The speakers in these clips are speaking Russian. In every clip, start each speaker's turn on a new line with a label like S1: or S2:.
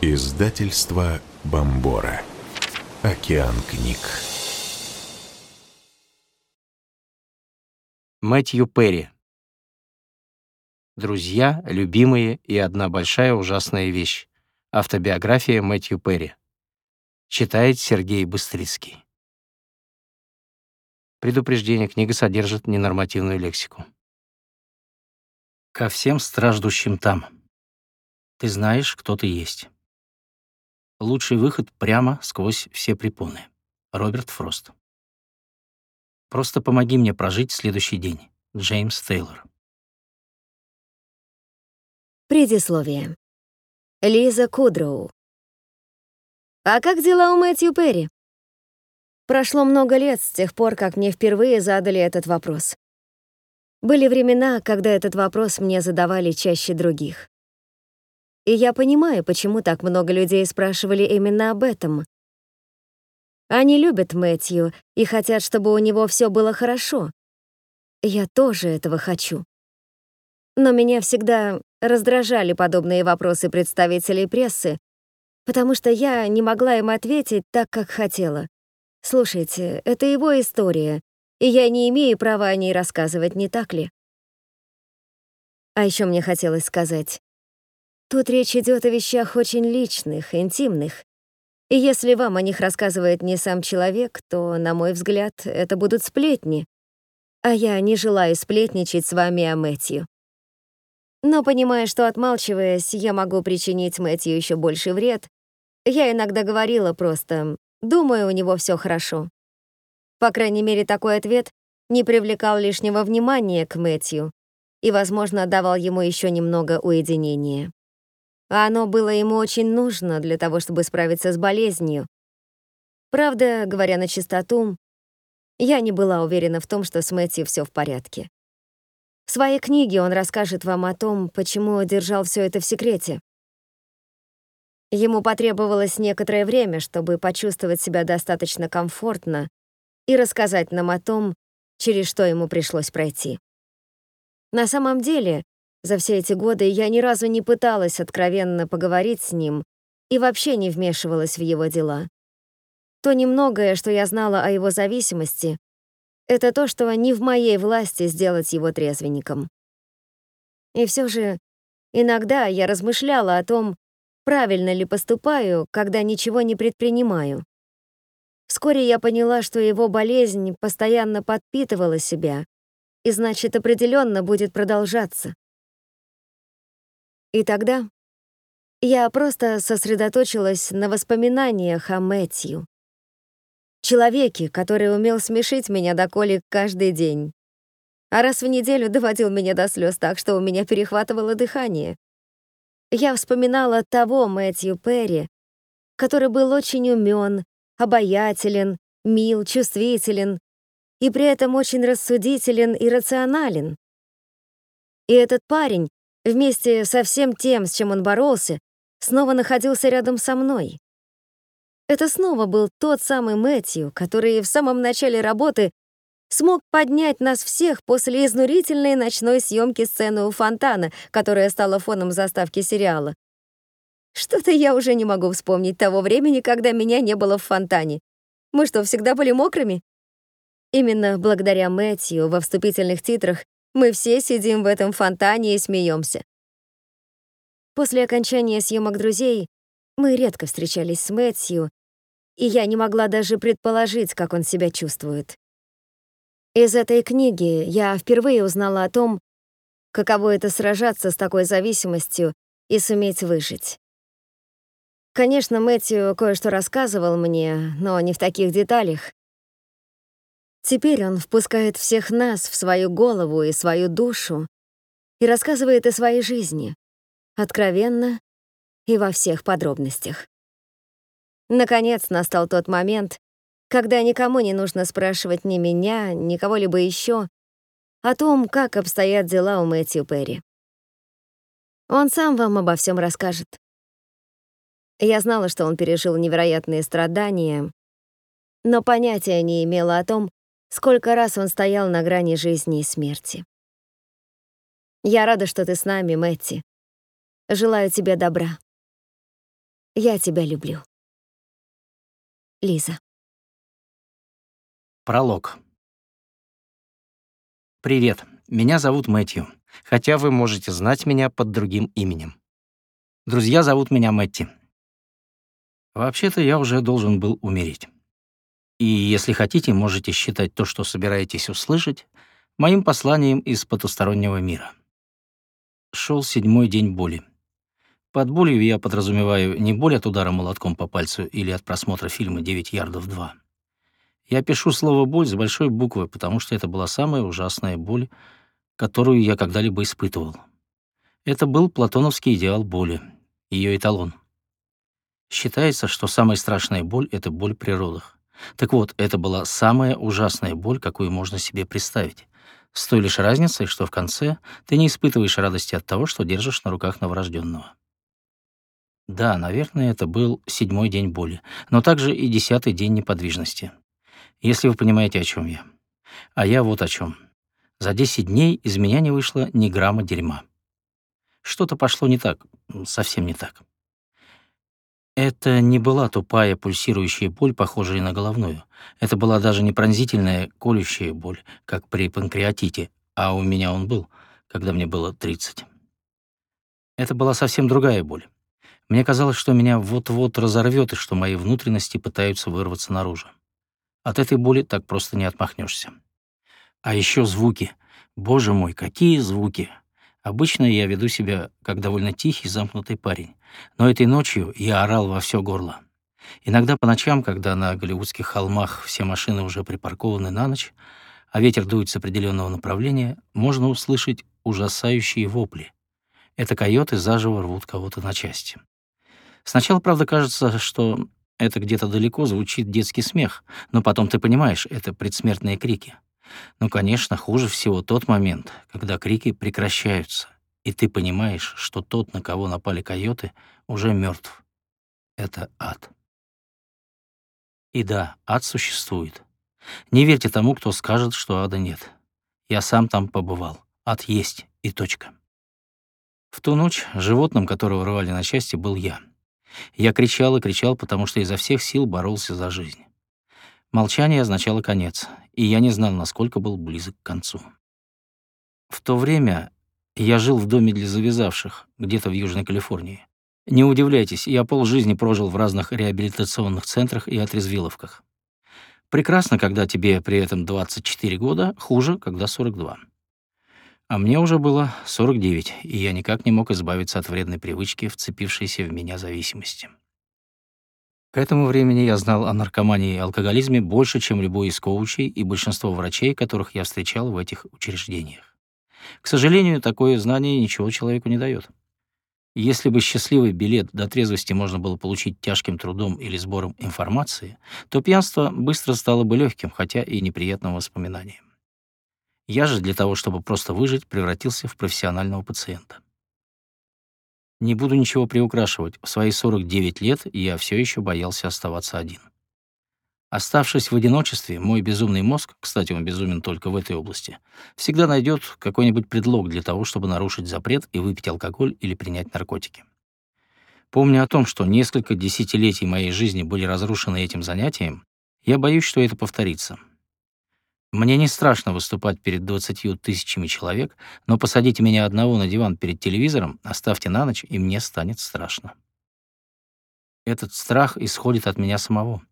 S1: Издательство Бомбора. Океан книг.
S2: Мэтью Перри. Друзья, любимые и одна большая ужасная вещь. Автобиография Мэтью Перри. Читает Сергей Быстрицкий. Предупреждение. Книга содержит ненормативную лексику. Ко всем страждущим там. Ты знаешь, кто ты есть. Лучший выход прямо сквозь все препоны. Роберт Фрост. Просто помоги мне прожить следующий день. Джеймс Тейлор.
S3: Предисловие. Лиза Кудроу. А как дела у Мэтью Перри? Прошло много лет с тех пор, как мне впервые задали этот вопрос. Были времена, когда этот вопрос мне задавали чаще других. И я понимаю, почему так много людей спрашивали именно об этом. Они любят Мэтью и хотят, чтобы у него все было хорошо. Я тоже этого хочу. Но меня всегда раздражали подобные вопросы представителей прессы, потому что я не могла им ответить так, как хотела. Слушайте, это его история, и я не имею права о ней рассказывать, не так ли? А еще мне хотелось сказать, тут речь идет о вещах очень личных, интимных, и если вам о них рассказывает не сам человек, то, на мой взгляд, это будут сплетни, а я не желаю сплетничать с вами о Мэтью. Но понимая, что отмалчиваясь, я могу причинить Мэтью еще больше вред, я иногда говорила просто «думаю, у него все хорошо». По крайней мере, такой ответ не привлекал лишнего внимания к Мэтью и, возможно, давал ему еще немного уединения. А оно было ему очень нужно для того, чтобы справиться с болезнью. Правда, говоря на чистоту, я не была уверена в том, что с Мэтью все в порядке. В своей книге он расскажет вам о том, почему держал все это в секрете. Ему потребовалось некоторое время, чтобы почувствовать себя достаточно комфортно и рассказать нам о том, через что ему пришлось пройти. На самом деле, за все эти годы я ни разу не пыталась откровенно поговорить с ним и вообще не вмешивалась в его дела. То немногое, что я знала о его зависимости, это то, что не в моей власти сделать его трезвенником. И все же иногда я размышляла о том, правильно ли поступаю, когда ничего не предпринимаю. Вскоре я поняла, что его болезнь постоянно подпитывала себя, и значит, определенно будет продолжаться. И тогда я просто сосредоточилась на воспоминаниях о Мэтью. Человеке, который умел смешить меня до колик каждый день. А раз в неделю доводил меня до слез так, что у меня перехватывало дыхание. Я вспоминала того Мэтью Перри, который был очень умен обаятелен, мил, чувствителен и при этом очень рассудителен и рационален. И этот парень, вместе со всем тем, с чем он боролся, снова находился рядом со мной. Это снова был тот самый Мэтью, который в самом начале работы смог поднять нас всех после изнурительной ночной съемки сцены у фонтана, которая стала фоном заставки сериала. Что-то я уже не могу вспомнить того времени, когда меня не было в фонтане. Мы что, всегда были мокрыми? Именно благодаря Мэтью во вступительных титрах мы все сидим в этом фонтане и смеемся. После окончания съемок «Друзей» мы редко встречались с Мэтью, и я не могла даже предположить, как он себя чувствует. Из этой книги я впервые узнала о том, каково это сражаться с такой зависимостью и суметь выжить. Конечно, Мэтью кое-что рассказывал мне, но не в таких деталях. Теперь он впускает всех нас в свою голову и свою душу и рассказывает о своей жизни, откровенно и во всех подробностях. Наконец настал тот момент, когда никому не нужно спрашивать ни меня, ни кого-либо еще о том, как обстоят дела у Мэтью Перри. Он сам вам обо всем расскажет. Я знала, что он пережил невероятные страдания, но понятия не имела о том, сколько раз он стоял на грани жизни и смерти. Я рада, что ты с нами, Мэтти. Желаю тебе добра. Я тебя люблю. Лиза.
S2: Пролог. Привет, меня зовут Мэтью, хотя вы можете знать меня под другим именем. Друзья зовут меня Мэтти. Вообще-то я уже должен был умереть. И если хотите, можете считать то, что собираетесь услышать, моим посланием из потустороннего мира. Шел седьмой день боли. Под болью я подразумеваю не боль от удара молотком по пальцу или от просмотра фильма «9 ярдов 2». Я пишу слово «боль» с большой буквы, потому что это была самая ужасная боль, которую я когда-либо испытывал. Это был платоновский идеал боли, ее эталон. Считается, что самая страшная боль — это боль при родах. Так вот, это была самая ужасная боль, какую можно себе представить. С той лишь разницей, что в конце ты не испытываешь радости от того, что держишь на руках новорожденного. Да, наверное, это был седьмой день боли, но также и десятый день неподвижности. Если вы понимаете, о чем я. А я вот о чем. За 10 дней из меня не вышло ни грамма дерьма. Что-то пошло не так, совсем не так. Это не была тупая пульсирующая боль, похожая на головную. Это была даже не пронзительная колющая боль, как при панкреатите, а у меня он был, когда мне было 30. Это была совсем другая боль. Мне казалось, что меня вот-вот разорвет и что мои внутренности пытаются вырваться наружу. От этой боли так просто не отмахнешься. А еще звуки. Боже мой, какие звуки! Обычно я веду себя как довольно тихий, замкнутый парень. Но этой ночью я орал во все горло. Иногда по ночам, когда на голливудских холмах все машины уже припаркованы на ночь, а ветер дует с определенного направления, можно услышать ужасающие вопли. Это койоты заживо рвут кого-то на части. Сначала, правда, кажется, что это где-то далеко звучит детский смех, но потом ты понимаешь, это предсмертные крики. Но, конечно, хуже всего тот момент, когда крики прекращаются, и ты понимаешь, что тот, на кого напали койоты, уже мертв. Это ад. И да, ад существует. Не верьте тому, кто скажет, что ада нет. Я сам там побывал. Ад есть, и точка. В ту ночь животным, которого рвали на части, был я. Я кричал и кричал, потому что изо всех сил боролся за жизнь. Молчание означало конец, и я не знал, насколько был близок к концу. В то время я жил в доме для завязавших, где-то в Южной Калифорнии. Не удивляйтесь, я полжизни прожил в разных реабилитационных центрах и отрезвиловках. Прекрасно, когда тебе при этом 24 года, хуже, когда 42. А мне уже было 49, и я никак не мог избавиться от вредной привычки, вцепившейся в меня зависимости. К этому времени я знал о наркомании и алкоголизме больше, чем любой из коучей и большинство врачей, которых я встречал в этих учреждениях. К сожалению, такое знание ничего человеку не дает. Если бы счастливый билет до трезвости можно было получить тяжким трудом или сбором информации, то пьянство быстро стало бы легким, хотя и неприятным воспоминанием. Я же для того, чтобы просто выжить, превратился в профессионального пациента. Не буду ничего приукрашивать. В свои 49 лет я все еще боялся оставаться один. Оставшись в одиночестве, мой безумный мозг, кстати, он безумен только в этой области, всегда найдет какой-нибудь предлог для того, чтобы нарушить запрет и выпить алкоголь или принять наркотики. Помня о том, что несколько десятилетий моей жизни были разрушены этим занятием, я боюсь, что это повторится. Мне не страшно выступать перед двадцатью тысячами человек, но посадите меня одного на диван перед телевизором, оставьте на ночь, и мне станет страшно. Этот страх исходит от меня самого.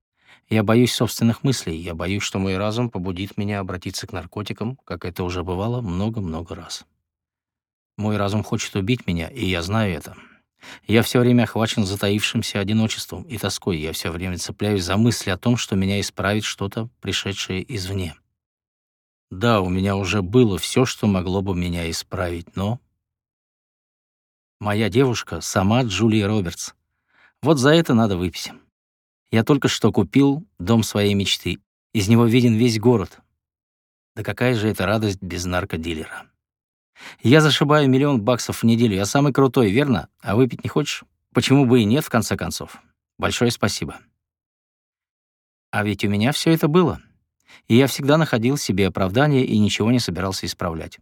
S2: Я боюсь собственных мыслей, я боюсь, что мой разум побудит меня обратиться к наркотикам, как это уже бывало много-много раз. Мой разум хочет убить меня, и я знаю это. Я все время охвачен затаившимся одиночеством и тоской, я все время цепляюсь за мысли о том, что меня исправит что-то, пришедшее извне. Да, у меня уже было все, что могло бы меня исправить, но... Моя девушка сама Джулия Робертс. Вот за это надо выпить. Я только что купил дом своей мечты. Из него виден весь город. Да какая же это радость без наркодилера. Я зашибаю миллион баксов в неделю. Я самый крутой, верно? А выпить не хочешь? Почему бы и нет, в конце концов? Большое спасибо. А ведь у меня все это было и я всегда находил себе оправдание и ничего не собирался исправлять.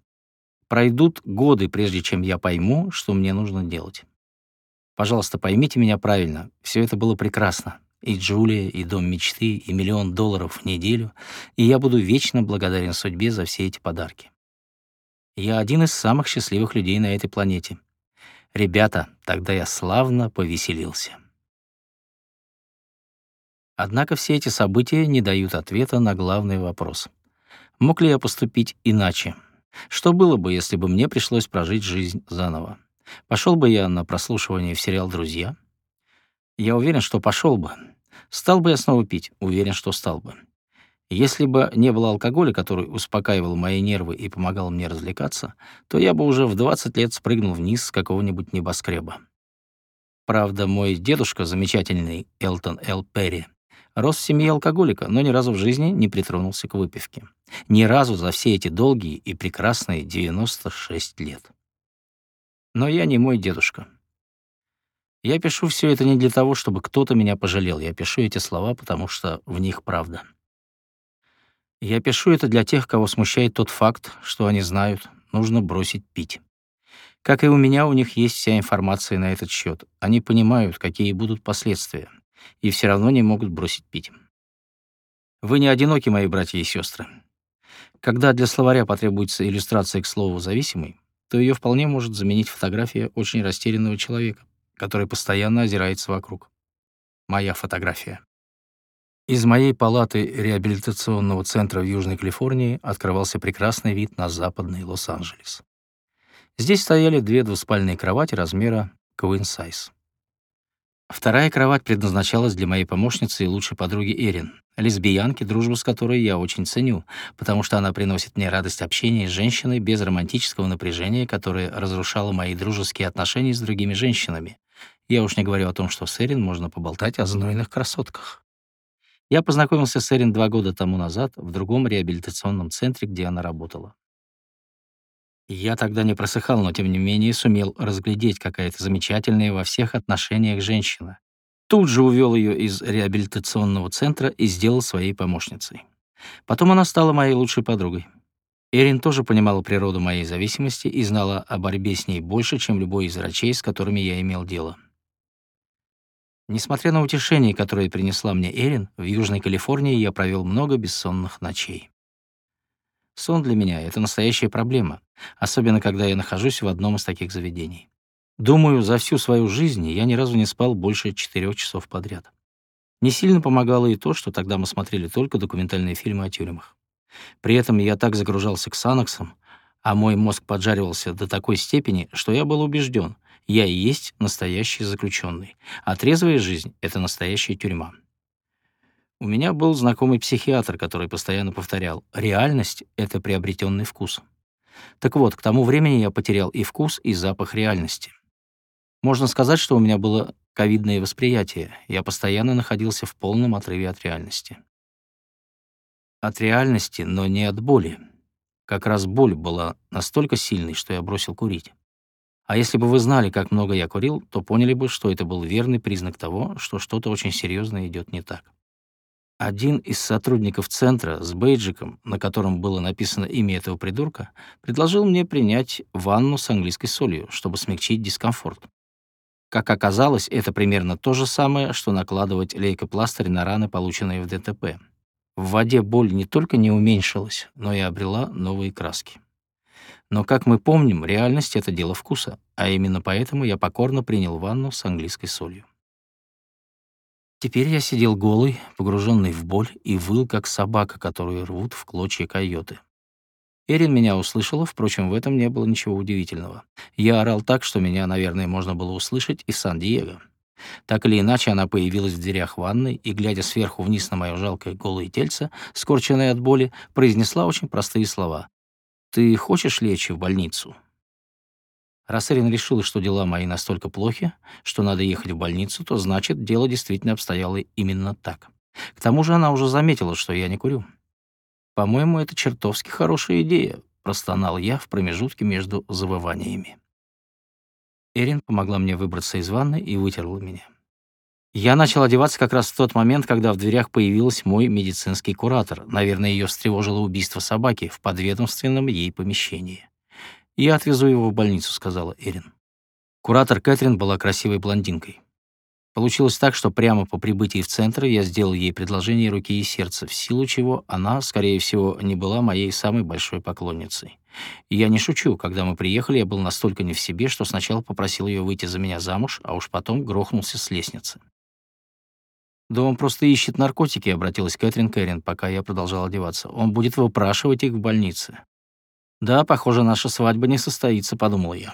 S2: Пройдут годы, прежде чем я пойму, что мне нужно делать. Пожалуйста, поймите меня правильно. Все это было прекрасно. И Джулия, и дом мечты, и миллион долларов в неделю. И я буду вечно благодарен судьбе за все эти подарки. Я один из самых счастливых людей на этой планете. Ребята, тогда я славно повеселился. Однако все эти события не дают ответа на главный вопрос. Мог ли я поступить иначе? Что было бы, если бы мне пришлось прожить жизнь заново? Пошел бы я на прослушивание в сериал «Друзья»? Я уверен, что пошел бы. Стал бы я снова пить? Уверен, что стал бы. Если бы не было алкоголя, который успокаивал мои нервы и помогал мне развлекаться, то я бы уже в 20 лет спрыгнул вниз с какого-нибудь небоскреба. Правда, мой дедушка, замечательный Элтон Л. Перри, рос в семье алкоголика, но ни разу в жизни не притронулся к выпивке. Ни разу за все эти долгие и прекрасные 96 лет. Но я не мой дедушка. Я пишу все это не для того, чтобы кто-то меня пожалел. Я пишу эти слова, потому что в них правда. Я пишу это для тех, кого смущает тот факт, что они знают, нужно бросить пить. Как и у меня, у них есть вся информация на этот счет. Они понимают, какие будут последствия, и все равно не могут бросить пить. Вы не одиноки, мои братья и сестры. Когда для словаря потребуется иллюстрация к слову «зависимый», то ее вполне может заменить фотография очень растерянного человека, который постоянно озирается вокруг. Моя фотография. Из моей палаты реабилитационного центра в Южной Калифорнии открывался прекрасный вид на западный Лос-Анджелес. Здесь стояли две двуспальные кровати размера queen size. Вторая кровать предназначалась для моей помощницы и лучшей подруги Эрин, лесбиянки, дружбу с которой я очень ценю, потому что она приносит мне радость общения с женщиной без романтического напряжения, которое разрушало мои дружеские отношения с другими женщинами. Я уж не говорю о том, что с Эрин можно поболтать о знойных красотках. Я познакомился с Эрин два года тому назад в другом реабилитационном центре, где она работала. Я тогда не просыхал, но тем не менее сумел разглядеть какая-то замечательная во всех отношениях женщина. Тут же увел ее из реабилитационного центра и сделал своей помощницей. Потом она стала моей лучшей подругой. Эрин тоже понимала природу моей зависимости и знала о борьбе с ней больше, чем любой из врачей, с которыми я имел дело. Несмотря на утешение, которое принесла мне Эрин, в Южной Калифорнии я провел много бессонных ночей. Сон для меня — это настоящая проблема, особенно когда я нахожусь в одном из таких заведений. Думаю, за всю свою жизнь я ни разу не спал больше четырех часов подряд. Не сильно помогало и то, что тогда мы смотрели только документальные фильмы о тюрьмах. При этом я так загружался к Санаксам, а мой мозг поджаривался до такой степени, что я был убежден, я и есть настоящий заключенный, а трезвая жизнь — это настоящая тюрьма. У меня был знакомый психиатр, который постоянно повторял, реальность — это приобретенный вкус. Так вот, к тому времени я потерял и вкус, и запах реальности. Можно сказать, что у меня было ковидное восприятие, я постоянно находился в полном отрыве от реальности. От реальности, но не от боли. Как раз боль была настолько сильной, что я бросил курить. А если бы вы знали, как много я курил, то поняли бы, что это был верный признак того, что что-то очень серьезное идет не так. Один из сотрудников центра с бейджиком, на котором было написано имя этого придурка, предложил мне принять ванну с английской солью, чтобы смягчить дискомфорт. Как оказалось, это примерно то же самое, что накладывать лейкопластырь на раны, полученные в ДТП. В воде боль не только не уменьшилась, но и обрела новые краски. Но, как мы помним, реальность — это дело вкуса, а именно поэтому я покорно принял ванну с английской солью. Теперь я сидел голый, погруженный в боль, и выл, как собака, которую рвут в клочья койоты. Эрин меня услышала, впрочем, в этом не было ничего удивительного. Я орал так, что меня, наверное, можно было услышать из Сан-Диего. Так или иначе, она появилась в дверях ванной и, глядя сверху вниз на мое жалкое голое тельце, скорченное от боли, произнесла очень простые слова. «Ты хочешь лечь в больницу?» Раз Эрин решила, что дела мои настолько плохи, что надо ехать в больницу, то значит, дело действительно обстояло именно так. К тому же она уже заметила, что я не курю. «По-моему, это чертовски хорошая идея», — простонал я в промежутке между завываниями. Эрин помогла мне выбраться из ванны и вытерла меня. Я начал одеваться как раз в тот момент, когда в дверях появился мой медицинский куратор. Наверное, ее встревожило убийство собаки в подведомственном ей помещении. «Я отвезу его в больницу», — сказала Эрин. Куратор Кэтрин была красивой блондинкой. Получилось так, что прямо по прибытии в центр я сделал ей предложение руки и сердца, в силу чего она, скорее всего, не была моей самой большой поклонницей. И я не шучу, когда мы приехали, я был настолько не в себе, что сначала попросил ее выйти за меня замуж, а уж потом грохнулся с лестницы. «Да он просто ищет наркотики», — обратилась Кэтрин Кэрин, пока я продолжал одеваться. «Он будет выпрашивать их в больнице». «Да, похоже, наша свадьба не состоится», — подумал я.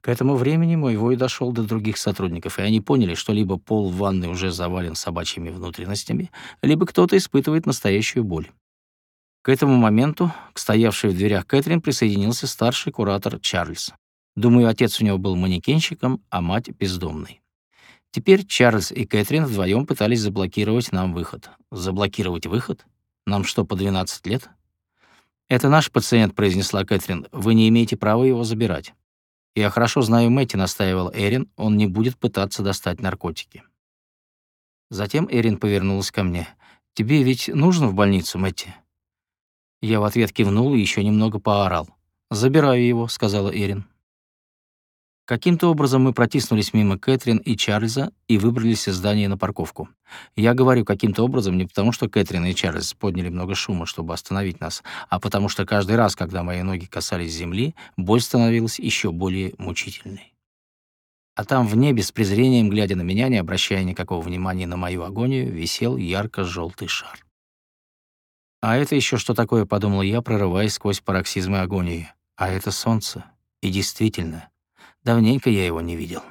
S2: К этому времени мой вой дошел до других сотрудников, и они поняли, что либо пол в ванной уже завален собачьими внутренностями, либо кто-то испытывает настоящую боль. К этому моменту к стоявшей в дверях Кэтрин присоединился старший куратор Чарльз. Думаю, отец у него был манекенщиком, а мать — бездомной. Теперь Чарльз и Кэтрин вдвоем пытались заблокировать нам выход. Заблокировать выход? Нам что, по 12 лет? «Это наш пациент», — произнесла Кэтрин. «Вы не имеете права его забирать». «Я хорошо знаю Мэтти», — настаивал Эрин, — «он не будет пытаться достать наркотики». Затем Эрин повернулась ко мне. «Тебе ведь нужно в больницу, Мэтти?» Я в ответ кивнул и еще немного поорал. «Забираю его», — сказала Эрин. Каким-то образом мы протиснулись мимо Кэтрин и Чарльза и выбрались из здания на парковку. Я говорю каким-то образом не потому, что Кэтрин и Чарльз подняли много шума, чтобы остановить нас, а потому что каждый раз, когда мои ноги касались земли, боль становилась еще более мучительной. А там в небе, с презрением глядя на меня, не обращая никакого внимания на мою агонию, висел ярко желтый шар. «А это еще что такое?» — подумал я, прорываясь сквозь пароксизмы агонии. «А это солнце. И действительно, Давненько я его не видел.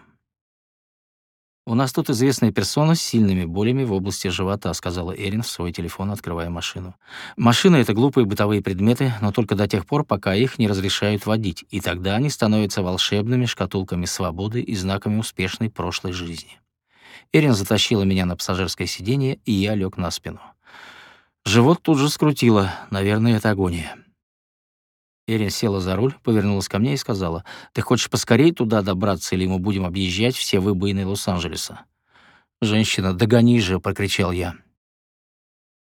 S2: «У нас тут известная персона с сильными болями в области живота», сказала Эрин в свой телефон, открывая машину. «Машины — это глупые бытовые предметы, но только до тех пор, пока их не разрешают водить, и тогда они становятся волшебными шкатулками свободы и знаками успешной прошлой жизни». Эрин затащила меня на пассажирское сиденье, и я лег на спину. Живот тут же скрутило, наверное, это агония. Эрин села за руль, повернулась ко мне и сказала, «Ты хочешь поскорее туда добраться, или мы будем объезжать все выбоины Лос-Анджелеса?» «Женщина, догони же!» — прокричал я.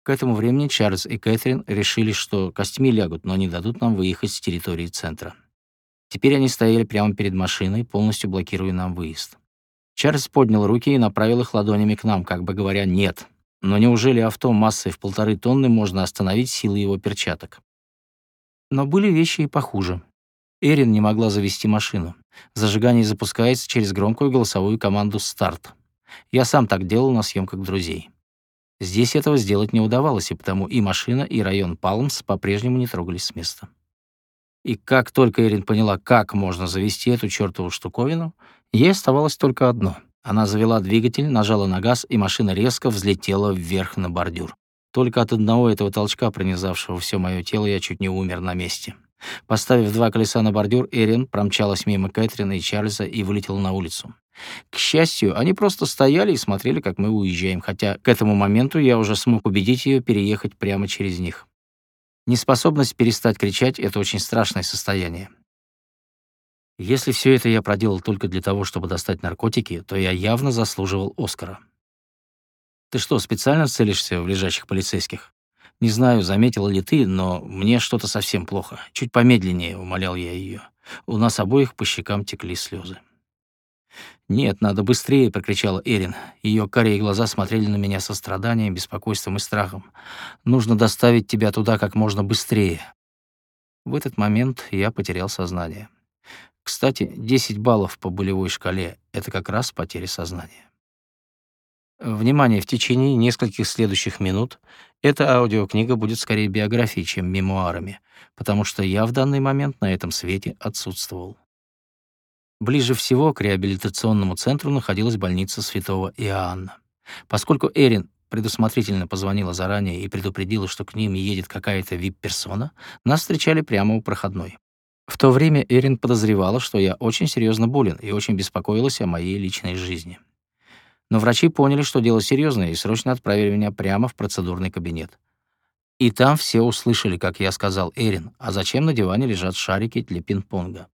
S2: К этому времени Чарльз и Кэтрин решили, что костьми лягут, но не дадут нам выехать с территории центра. Теперь они стояли прямо перед машиной, полностью блокируя нам выезд. Чарльз поднял руки и направил их ладонями к нам, как бы говоря «нет». Но неужели авто массой в полторы тонны можно остановить силой его перчаток? Но были вещи и похуже. Эрин не могла завести машину. Зажигание запускается через громкую голосовую команду «Старт». Я сам так делал на съемках друзей. Здесь этого сделать не удавалось, и потому и машина, и район Палмс по-прежнему не трогались с места. И как только Эрин поняла, как можно завести эту чертову штуковину, ей оставалось только одно. Она завела двигатель, нажала на газ, и машина резко взлетела вверх на бордюр. Только от одного этого толчка, пронизавшего все мое тело, я чуть не умер на месте. Поставив два колеса на бордюр, Эрин промчалась мимо Кэтрина и Чарльза и вылетела на улицу. К счастью, они просто стояли и смотрели, как мы уезжаем, хотя к этому моменту я уже смог убедить ее переехать прямо через них. Неспособность перестать кричать — это очень страшное состояние. Если все это я проделал только для того, чтобы достать наркотики, то я явно заслуживал Оскара. Ты что, специально целишься в лежащих полицейских? Не знаю, заметила ли ты, но мне что-то совсем плохо. Чуть помедленнее, умолял я ее. У нас обоих по щекам текли слезы. «Нет, надо быстрее!» — прокричала Эрин. Ее карие глаза смотрели на меня со страданием, беспокойством и страхом. «Нужно доставить тебя туда как можно быстрее!» В этот момент я потерял сознание. Кстати, 10 баллов по болевой шкале — это как раз потеря сознания. Внимание, в течение нескольких следующих минут эта аудиокнига будет скорее биографией, чем мемуарами, потому что я в данный момент на этом свете отсутствовал. Ближе всего к реабилитационному центру находилась больница Святого Иоанна. Поскольку Эрин предусмотрительно позвонила заранее и предупредила, что к ним едет какая-то вип-персона, нас встречали прямо у проходной. В то время Эрин подозревала, что я очень серьезно болен и очень беспокоилась о моей личной жизни. Но врачи поняли, что дело серьезное, и срочно отправили меня прямо в процедурный кабинет. И там все услышали, как я сказал Эрин, а зачем на диване лежат шарики для пинг-понга.